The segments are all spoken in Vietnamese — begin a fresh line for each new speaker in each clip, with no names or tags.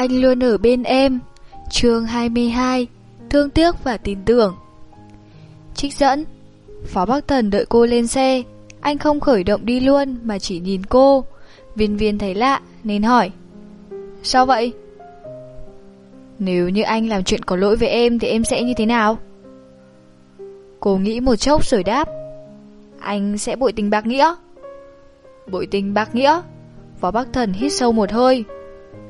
Anh luôn ở bên em. Chương 22 Thương tiếc và tin tưởng. Trích dẫn Phó Bắc Thần đợi cô lên xe. Anh không khởi động đi luôn mà chỉ nhìn cô. Viên viên thấy lạ nên hỏi Sao vậy? Nếu như anh làm chuyện có lỗi với em thì em sẽ như thế nào? Cô nghĩ một chốc rồi đáp Anh sẽ bội tình bạc nghĩa. Bội tình bạc nghĩa? Phó Bắc Thần hít sâu một hơi.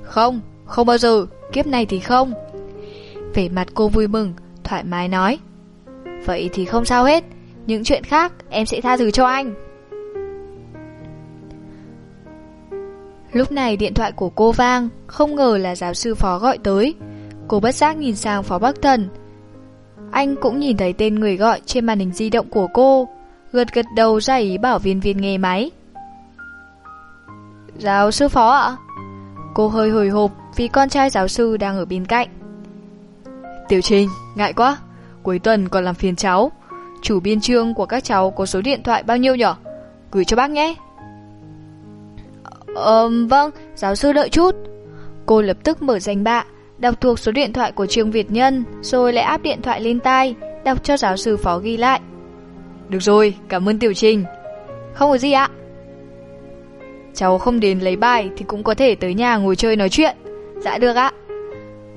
Không, không bao giờ, Kiếp này thì không. Vẻ mặt cô vui mừng, Thoải mái nói. Vậy thì không sao hết, Những chuyện khác em sẽ tha thứ cho anh. Lúc này điện thoại của cô vang, Không ngờ là giáo sư phó gọi tới. Cô bất giác nhìn sang phó Bắc Thần. Anh cũng nhìn thấy tên người gọi Trên màn hình di động của cô, Gật gật đầu ra ý bảo viên viên nghe máy. Giáo sư phó ạ. Cô hơi hồi hộp Vì con trai giáo sư đang ở bên cạnh. Tiểu Trình, ngại quá. Cuối tuần còn làm phiền cháu. Chủ biên chương của các cháu có số điện thoại bao nhiêu nhỉ? Gửi cho bác nhé. Ờ, vâng, giáo sư đợi chút. Cô lập tức mở danh bạ Đọc thuộc số điện thoại của Trương Việt Nhân Rồi lại áp điện thoại lên tai Đọc cho giáo sư phó ghi lại. Được rồi, cảm ơn Tiểu Trình. Không có gì ạ. Cháu không đến lấy bài Thì cũng có thể tới nhà ngồi chơi nói chuyện. Dạ được ạ.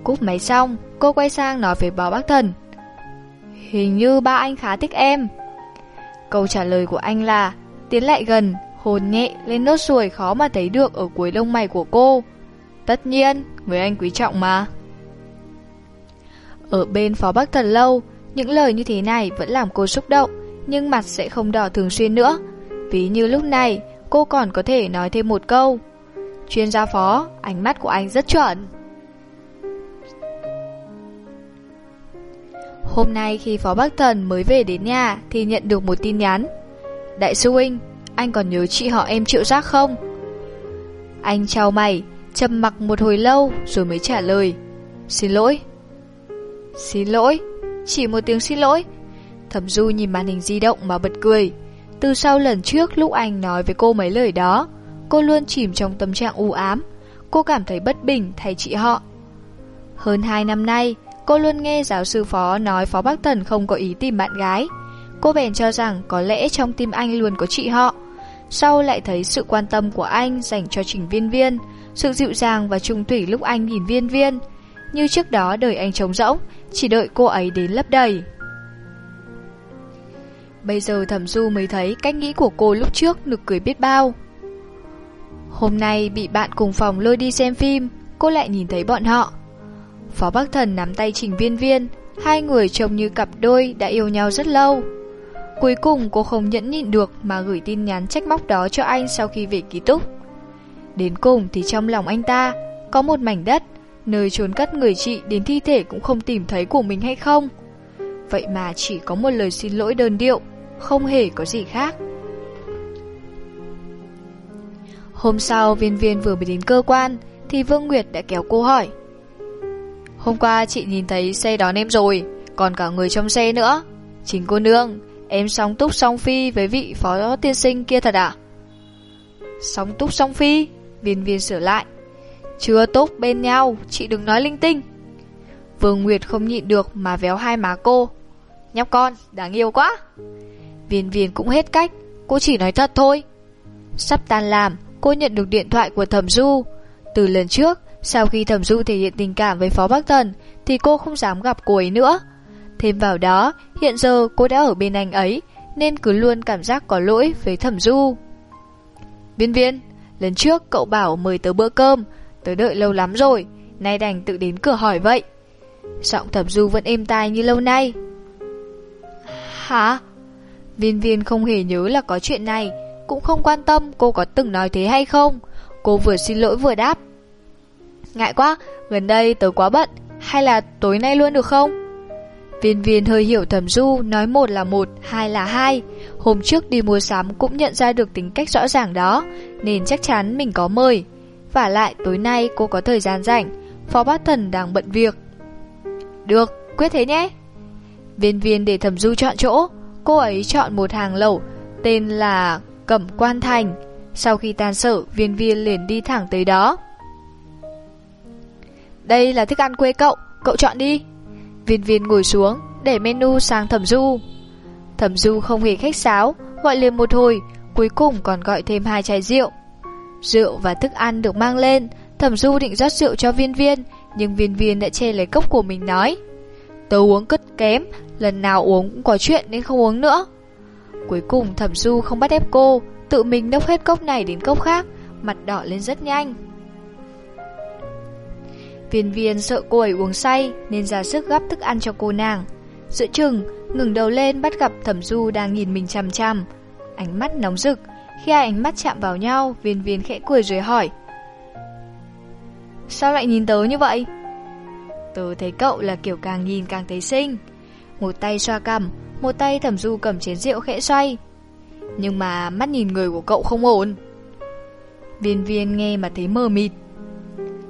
Cúp máy xong Cô quay sang nói với báo bác thần. Hình như ba anh khá thích em. Câu trả lời của anh là Tiến lại gần Hồn nhẹ lên nốt ruồi khó mà thấy được Ở cuối lông mày của cô. Tất nhiên, người anh quý trọng mà. Ở bên phó bác thần lâu Những lời như thế này vẫn làm cô xúc động Nhưng mặt sẽ không đỏ thường xuyên nữa. Ví như lúc này Cô còn có thể nói thêm một câu Chuyên gia phó, ánh mắt của anh rất chuẩn Hôm nay khi Phó Bắc Thần mới về đến nhà thì nhận được một tin nhắn. Đại sư huynh, anh còn nhớ chị họ em triệu giác không? Anh chào mày, trầm mặc một hồi lâu rồi mới trả lời. Xin lỗi. Xin lỗi? Chỉ một tiếng xin lỗi. Thẩm Du nhìn màn hình di động mà bật cười. Từ sau lần trước lúc anh nói với cô mấy lời đó, cô luôn chìm trong tâm trạng u ám. Cô cảm thấy bất bình thay chị họ. Hơn hai năm nay, Cô luôn nghe giáo sư phó nói Phó Bắc Thần không có ý tìm bạn gái. Cô bèn cho rằng có lẽ trong tim anh luôn có chị họ. Sau lại thấy sự quan tâm của anh dành cho trình viên viên, sự dịu dàng và trung thủy lúc anh nhìn viên viên. Như trước đó đời anh trống rỗng, chỉ đợi cô ấy đến lấp đầy. Bây giờ thẩm du mới thấy cách nghĩ của cô lúc trước nực cười biết bao. Hôm nay bị bạn cùng phòng lôi đi xem phim, cô lại nhìn thấy bọn họ. Phó Bắc Thần nắm tay Trình Viên Viên, hai người trông như cặp đôi đã yêu nhau rất lâu. Cuối cùng cô không nhẫn nhịn được mà gửi tin nhắn trách móc đó cho anh sau khi về ký túc. Đến cùng thì trong lòng anh ta có một mảnh đất, nơi trốn cất người chị đến thi thể cũng không tìm thấy của mình hay không. Vậy mà chỉ có một lời xin lỗi đơn điệu, không hề có gì khác. Hôm sau, viên viên vừa mới đến cơ quan, thì Vương Nguyệt đã kéo cô hỏi. Hôm qua chị nhìn thấy xe đón em rồi, Còn cả người trong xe nữa. Chính cô nương, Em sóng túc song phi với vị phó tiên sinh kia thật à sóng túc song phi? Viên viên sửa lại. Chưa túc bên nhau, Chị đừng nói linh tinh. Vương Nguyệt không nhịn được mà véo hai má cô. Nhóc con, đáng yêu quá. Viên viên cũng hết cách. Cô chỉ nói thật thôi. Sắp tan làm, Cô nhận được điện thoại của thẩm du. Từ lần trước, sau khi thẩm du thể hiện tình cảm với Phó Bắc Thần, Thì cô không dám gặp cô ấy nữa. Thêm vào đó, Hiện giờ cô đã ở bên anh ấy, Nên cứ luôn cảm giác có lỗi với thẩm du. Viên viên, Lần trước cậu bảo mời tớ bữa cơm, Tớ đợi lâu lắm rồi, Nay đành tự đến cửa hỏi vậy. Giọng thẩm du vẫn êm tai như lâu nay. Hả? Viên viên không hề nhớ là có chuyện này Cũng không quan tâm cô có từng nói thế hay không Cô vừa xin lỗi vừa đáp Ngại quá, gần đây tớ quá bận, hay là tối nay luôn được không? Viên viên hơi hiểu thầm du, nói một là một, hai là hai. Hôm trước đi mua sắm cũng nhận ra được tính cách rõ ràng đó, nên chắc chắn mình có mời. Và lại tối nay cô có thời gian rảnh, phó bát thần đang bận việc. Được, quyết thế nhé. Viên viên để thầm du chọn chỗ, cô ấy chọn một hàng lẩu, tên là Cẩm Quan Thành. Sau khi tan sở, viên viên liền đi thẳng tới đó. đây là thức ăn quê cậu, cậu chọn đi. Viên viên ngồi xuống, để menu sang thẩm du. Thẩm du không hề khách sáo, gọi liền một hồi, cuối cùng còn gọi thêm hai chai rượu. Rượu và thức ăn được mang lên, thẩm du định rót rượu cho viên viên, nhưng viên viên đã che lấy cốc của mình nói. Tớ uống cất kém, lần nào uống cũng có chuyện nên không uống nữa. Cuối cùng thẩm du không bắt ép cô, tự mình đốc hết cốc này đến cốc khác, mặt đỏ lên rất nhanh. Viên viên sợ cô ấy uống say nên ra sức gắp thức ăn cho cô nàng. Giữa chừng, ngừng đầu lên bắt gặp thẩm du đang nhìn mình chằm chằm. Ánh mắt nóng rực, khi hai ánh mắt chạm vào nhau, viên viên khẽ cười rồi hỏi. Sao lại nhìn tớ như vậy? Tớ thấy cậu là kiểu càng nhìn càng thấy xinh. Một tay xoa cằm, một tay thẩm du cầm chén rượu khẽ xoay. Nhưng mà mắt nhìn người của cậu không ổn. Viên viên nghe mà thấy mờ mịt.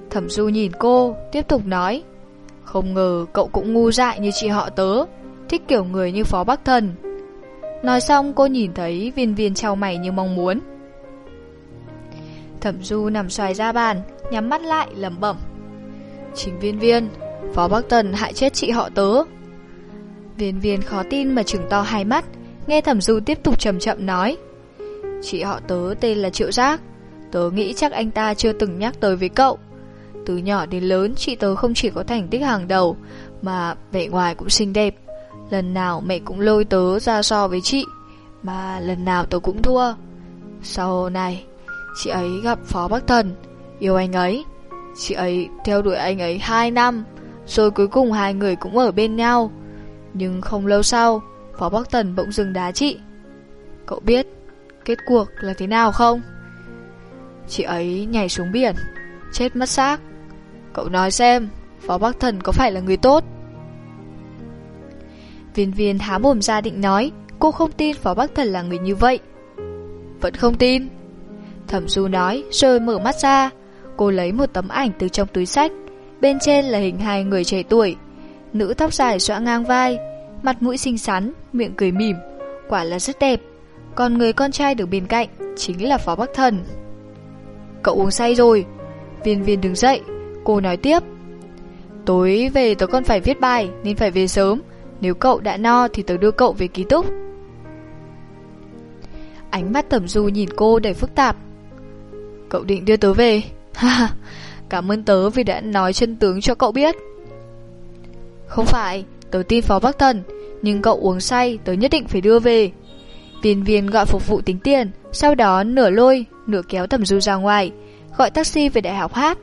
Thẩm du nhìn cô, tiếp tục nói. Không ngờ cậu cũng ngu dại như chị họ tớ, thích kiểu người như Phó Bắc Thần. Nói xong cô nhìn thấy viên viên trao mày như mong muốn. Thẩm du nằm xoài ra bàn, nhắm mắt lại lẩm bẩm. Chính viên viên, Phó Bắc Tần hại chết chị họ tớ. Viên viên khó tin mà trừng to hai mắt, nghe thẩm du tiếp tục chậm chậm nói. Chị họ tớ tên là Triệu Giác, tớ nghĩ chắc anh ta chưa từng nhắc tới với cậu. Từ nhỏ đến lớn chị tớ không chỉ có thành tích hàng đầu Mà vẻ ngoài cũng xinh đẹp Lần nào mẹ cũng lôi tớ ra so với chị Mà lần nào tớ cũng thua Sau này Chị ấy gặp Phó Bắc Thần Yêu anh ấy Chị ấy theo đuổi anh ấy 2 năm rồi cuối cùng hai người cũng ở bên nhau Nhưng không lâu sau Phó Bắc Thần bỗng dừng đá chị Cậu biết Kết cuộc là thế nào không Chị ấy nhảy xuống biển Chết mất xác Cậu nói xem, Phó Bắc Thần có phải là người tốt? Viên viên há mồm ra định nói, cô không tin Phó Bắc Thần là người như vậy. Vẫn không tin. Thẩm Du nói, rồi mở mắt ra. Cô lấy một tấm ảnh từ trong túi sách. Bên trên là hình hai người trẻ tuổi. Nữ tóc dài xõa ngang vai, mặt mũi xinh xắn, miệng cười mỉm. Quả là rất đẹp. Còn người con trai đứng bên cạnh chính là Phó Bắc Thần. Cậu uống say rồi. Viên viên đứng dậy, Cô nói tiếp Tối về tớ còn phải viết bài Nên phải về sớm Nếu cậu đã no thì tớ đưa cậu về ký túc Ánh mắt tẩm du nhìn cô đầy phức tạp Cậu định đưa tớ về Ha Cảm ơn tớ vì đã nói chân tướng cho cậu biết Không phải Tớ tin phó Bắc Thần Nhưng cậu uống say tớ nhất định phải đưa về Viên viên gọi phục vụ tính tiền Sau đó nửa lôi Nửa kéo thẩm du ra ngoài Gọi taxi về đại học hát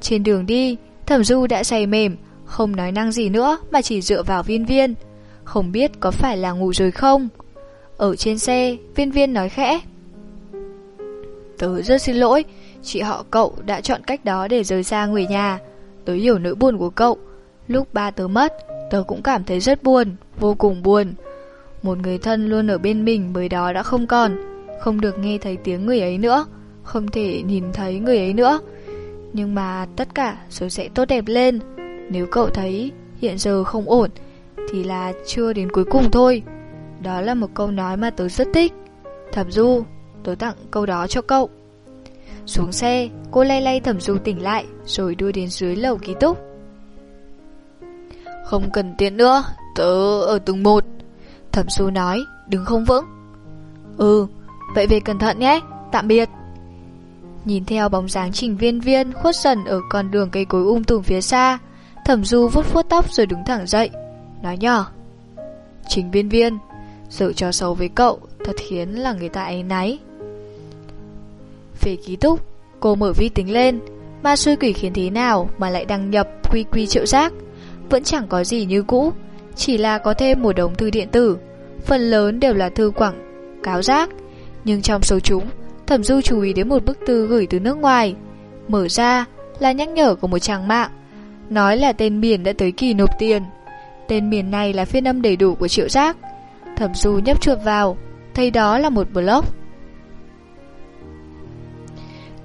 trên đường đi, thẩm du đã say mềm, không nói năng gì nữa mà chỉ dựa vào viên viên. Không biết có phải là ngủ rồi không? Ở trên xe, viên viên nói khẽ. Tớ rất xin lỗi, chị họ cậu đã chọn cách đó để rời xa người nhà. Tớ hiểu nỗi buồn của cậu. Lúc ba tớ mất, tớ cũng cảm thấy rất buồn, vô cùng buồn. Một người thân luôn ở bên mình mới đó đã không còn, không được nghe thấy tiếng người ấy nữa, không thể nhìn thấy người ấy nữa. Nhưng mà tất cả rồi sẽ tốt đẹp lên Nếu cậu thấy hiện giờ không ổn Thì là chưa đến cuối cùng thôi Đó là một câu nói mà tớ rất thích Thẩm Du Tớ tặng câu đó cho cậu xuống xe Cô lay lay thẩm Du tỉnh lại Rồi đưa đến dưới lầu ký túc Không cần tiền nữa Tớ ở tầng 1 Thẩm Du nói Đứng không vững Ừ Vậy về cẩn thận nhé Tạm biệt Nhìn theo bóng dáng trình viên viên khuất dần ở con đường cây cối um tùm phía xa, thẩm du vuốt vuốt tóc rồi đứng thẳng dậy, nói nhỏ. Trình viên viên, sự cho xấu với cậu thật khiến là người ta ấy náy. Về ký túc, cô mở vi tính lên, ma xui quỷ khiến thế nào mà lại đăng nhập quy quy triệu giác, vẫn chẳng có gì như cũ, chỉ là có thêm một đống thư điện tử, phần lớn đều là thư quảng cáo giác, nhưng trong số chúng Thẩm Du chú ý đến một bức thư gửi từ nước ngoài. Mở ra là nhắc nhở của một trang mạng, nói là tên miền đã tới kỳ nộp tiền. Tên miền này là phiên âm đầy đủ của Triệu Giác. Thẩm Du nhấp chuột vào, thấy đó là một blog.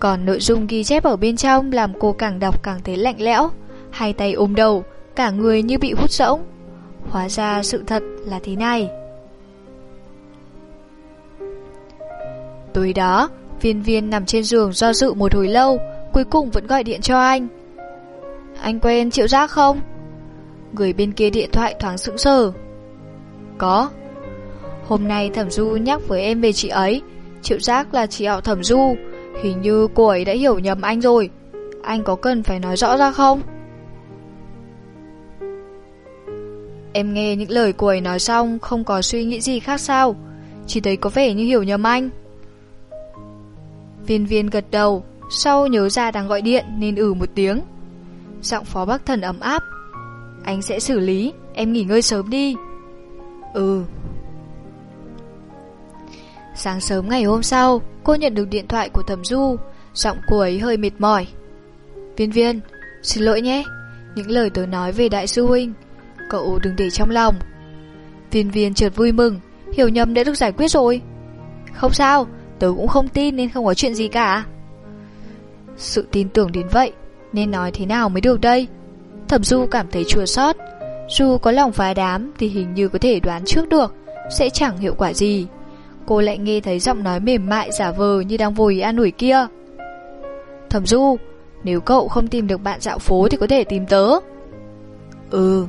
Còn nội dung ghi chép ở bên trong làm cô càng đọc càng thấy lạnh lẽo, hai tay ôm đầu, cả người như bị hút rỗng. Hóa ra sự thật là thế này. Tối đó, viên viên nằm trên giường do dự một hồi lâu, cuối cùng vẫn gọi điện cho anh. Anh quen Triệu Giác không? Người bên kia điện thoại thoáng sững sờ Có Hôm nay Thẩm Du nhắc với em về chị ấy Triệu Giác là chị họ Thẩm Du Hình như cô ấy đã hiểu nhầm anh rồi. Anh có cần phải nói rõ ra không? Em nghe những lời cô ấy nói xong, Không có suy nghĩ gì khác sao. Chỉ thấy có vẻ như hiểu nhầm anh. Viên viên gật đầu, Sau nhớ ra đang gọi điện Nên ử ừ một tiếng. Giọng phó bác thần ấm áp. Anh sẽ xử lý, Em nghỉ ngơi sớm đi. Ừ. Sáng sớm ngày hôm sau, Cô nhận được điện thoại của thẩm du. Giọng cô ấy hơi mệt mỏi. Viên viên, Xin lỗi nhé, Những lời tớ nói về đại sư huynh, Cậu đừng để trong lòng. Viên viên chợt vui mừng, Hiểu nhầm đã được giải quyết rồi. Không sao, Tớ cũng không tin nên không có chuyện gì cả. Sự tin tưởng đến vậy, Nên nói thế nào mới được đây? Thẩm Du cảm thấy chua sót Dù có lòng phá đám Thì hình như có thể đoán trước được, Sẽ chẳng hiệu quả gì. Cô lại nghe thấy giọng nói mềm mại giả vờ Như đang vùi an ủi kia. Thẩm Du, Nếu cậu không tìm được bạn dạo phố Thì có thể tìm tớ. Ừ.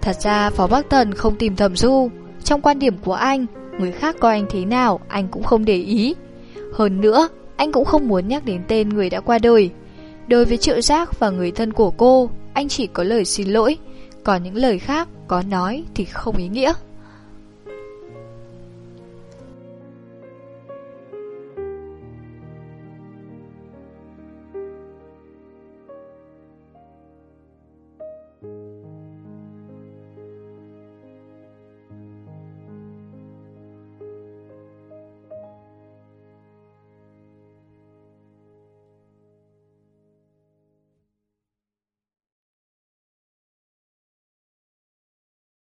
Thật ra Phó Bắc Thần không tìm Thẩm Du. Trong quan điểm của anh, Người khác coi anh thế nào, Anh cũng không để ý. Hơn nữa, Anh cũng không muốn nhắc đến tên người đã qua đời. Đối với Triệu Giác và người thân của cô, Anh chỉ có lời xin lỗi, Còn những lời khác có nói thì không ý nghĩa.